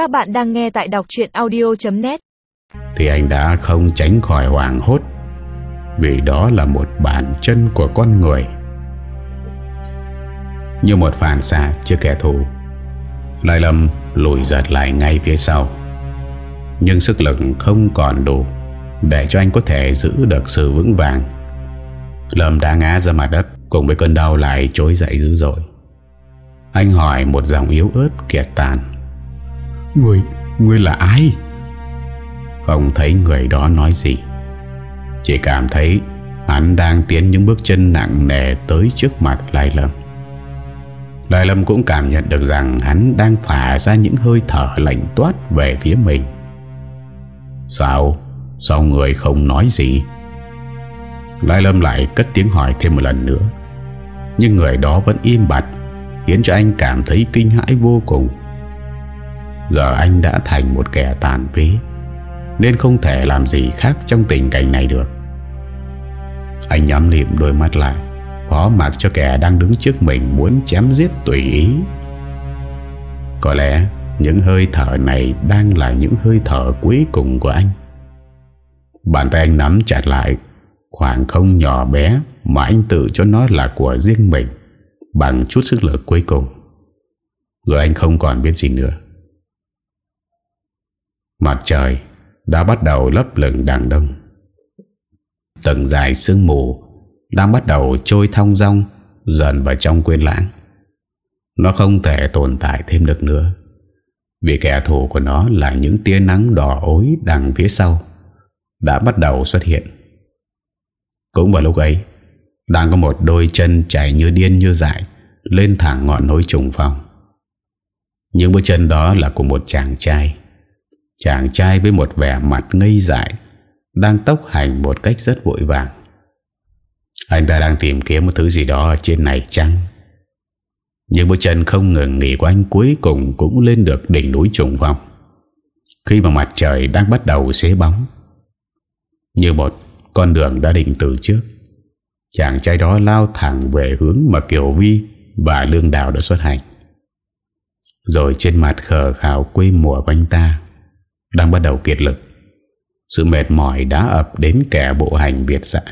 Các bạn đang nghe tại đọc chuyện audio.net Thì anh đã không tránh khỏi hoàng hốt, Vì đó là một bản chân của con người. Như một phản xạ trước kẻ thù. Lai Lâm lùi giật lại ngay phía sau. Nhưng sức lực không còn đủ Để cho anh có thể giữ được sự vững vàng. Lâm đã ngã ra mặt đất Cùng với cơn đau lại trối dậy dữ dội. Anh hỏi một giọng yếu ớt kiệt tàn. Người, người là ai? Không thấy người đó nói gì. Chỉ cảm thấy Hắn đang tiến những bước chân nặng nề Tới trước mặt Lai Lâm. Lai Lâm cũng cảm nhận được rằng Hắn đang phả ra những hơi thở lạnh toát Về phía mình. Sao? Sao người không nói gì? Lai Lâm lại cất tiếng hỏi thêm một lần nữa. Nhưng người đó vẫn im bặt Khiến cho anh cảm thấy kinh hãi vô cùng. Giờ anh đã thành một kẻ tàn phế, Nên không thể làm gì khác trong tình cảnh này được. Anh nhắm liệm đôi mắt lại, Phó mặc cho kẻ đang đứng trước mình Muốn chém giết tùy ý. Có lẽ Những hơi thở này Đang là những hơi thở cuối cùng của anh. Bàn tay anh nắm chặt lại, Khoảng không nhỏ bé Mà anh tự cho nó là của riêng mình, Bằng chút sức lực cuối cùng. Rồi anh không còn biết gì nữa. Mặt trời đã bắt đầu lấp lửng đằng đông. Tầng dài sương mù Đang bắt đầu trôi thong rong Dần vào trong quên lãng. Nó không thể tồn tại thêm được nữa, Vì kẻ thù của nó là những tia nắng đỏ ối đằng phía sau Đã bắt đầu xuất hiện. Cũng vào lúc ấy, Đang có một đôi chân chạy như điên như dại Lên thẳng ngọn núi trùng phong. Những bước chân đó là của một chàng trai. Chàng trai với một vẻ mặt ngây dại, Đang tốc hành một cách rất vội vàng. Anh ta đang tìm kiếm một thứ gì đó trên này chăng? Nhưng bước chân không ngừng nghỉ của anh cuối cùng cũng lên được đỉnh núi trùng vòng Khi mà mặt trời đang bắt đầu xế bóng, Như một con đường đã định từ trước, Chàng trai đó lao thẳng về hướng mà Kiều Vi và Lương Đào đã xuất hành. Rồi trên mặt khờ khảo quê mùa của anh ta đang bắt đầu kiệt lực. Sự mệt mỏi đã ập đến kẻ bộ hành Việt xã.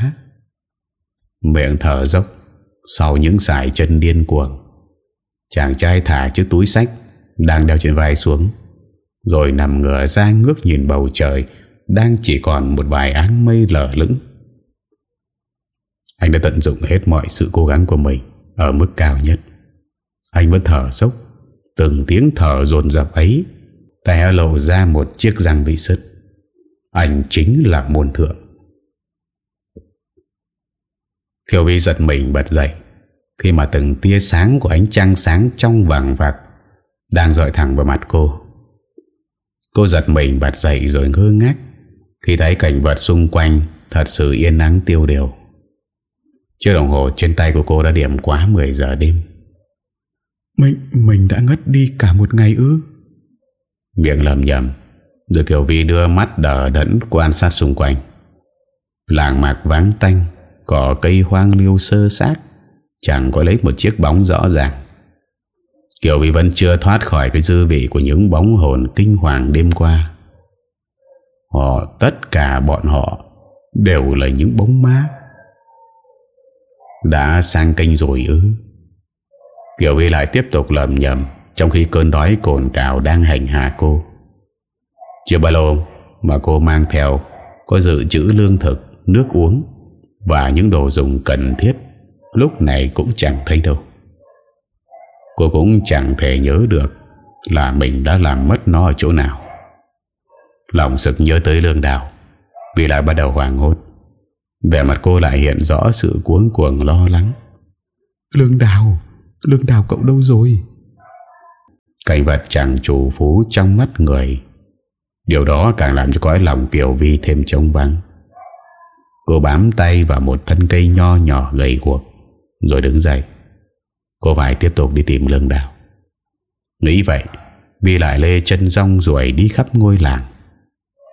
Miệng thở dốc sau những sải chân điên cuồng. Chàng trai thả chiếc túi sách đang đeo trên vai xuống, rồi nằm ngửa ra ngước nhìn bầu trời đang chỉ còn một vài áng mây lở lững. Anh đã tận dụng hết mọi sự cố gắng của mình ở mức cao nhất. Anh vẫn thở dốc, từng tiếng thở dồn dập ấy Té lộ ra một chiếc răng bị sứt. Anh chính là môn thượng. Kiều Vi giật mình bật dậy. Khi mà từng tia sáng của ánh trăng sáng trong vàng vặt Đang dọi thẳng vào mặt cô Cô giật mình bật dậy rồi ngơ ngác Khi thấy cảnh vật xung quanh Thật sự yên nắng tiêu điều. Chiếc đồng hồ trên tay của cô đã điểm quá 10 giờ đêm. Mình, mình đã ngất đi cả một ngày ư? Miệng lầm nhầm. Rồi Kiều Vi đưa mắt đỡ đẫn quan sát xung quanh. Làng mạc vắng tanh, Cỏ cây hoang liêu sơ sát Chẳng có lấy một chiếc bóng rõ ràng. Kiều Vi vẫn chưa thoát khỏi cái dư vị của những bóng hồn kinh hoàng đêm qua. Họ, tất cả bọn họ, Đều là những bóng má Đã sang kênh rồi ư? Kiều Vi lại tiếp tục lầm nhầm trong khi cơn đói cồn cào đang hành hạ cô. Chưa bao lâu mà cô mang theo Có dự trữ lương thực, nước uống Và những đồ dùng cần thiết. Lúc này cũng chẳng thấy đâu. Cô cũng chẳng thể nhớ được Là mình đã làm mất nó ở chỗ nào. Lòng sực nhớ tới lương đào Vì lại bắt đầu hoàng hốt. Vẻ mặt cô lại hiện rõ sự cuốn cuồng lo lắng. Lương đào Lương đào cậu đâu rồi? Cảnh vật chẳng chủ phú trong mắt người. Điều đó càng làm cho cõi lòng Kiều Vi thêm trống vắng. Cô bám tay vào một thân cây nho nhỏ gầy guộc, Rồi đứng dậy. Cô phải tiếp tục đi tìm lương đào Nghĩ vậy Vi lại lê chân rong rồi đi khắp ngôi làng.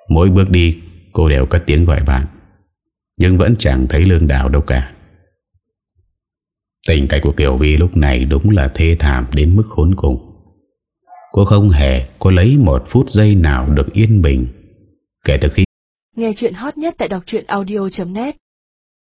Mỗi bước đi, Cô đều cất tiếng gọi bạn Nhưng vẫn chẳng thấy lương đào đâu cả. Tình cảnh của Kiều Vi lúc này đúng là thê thảm đến mức khốn cùng. Cô không hề có lấy một phút giây nào được yên bình. Kể từ khi Nghe chuyện hot nhất tại đọc audio.net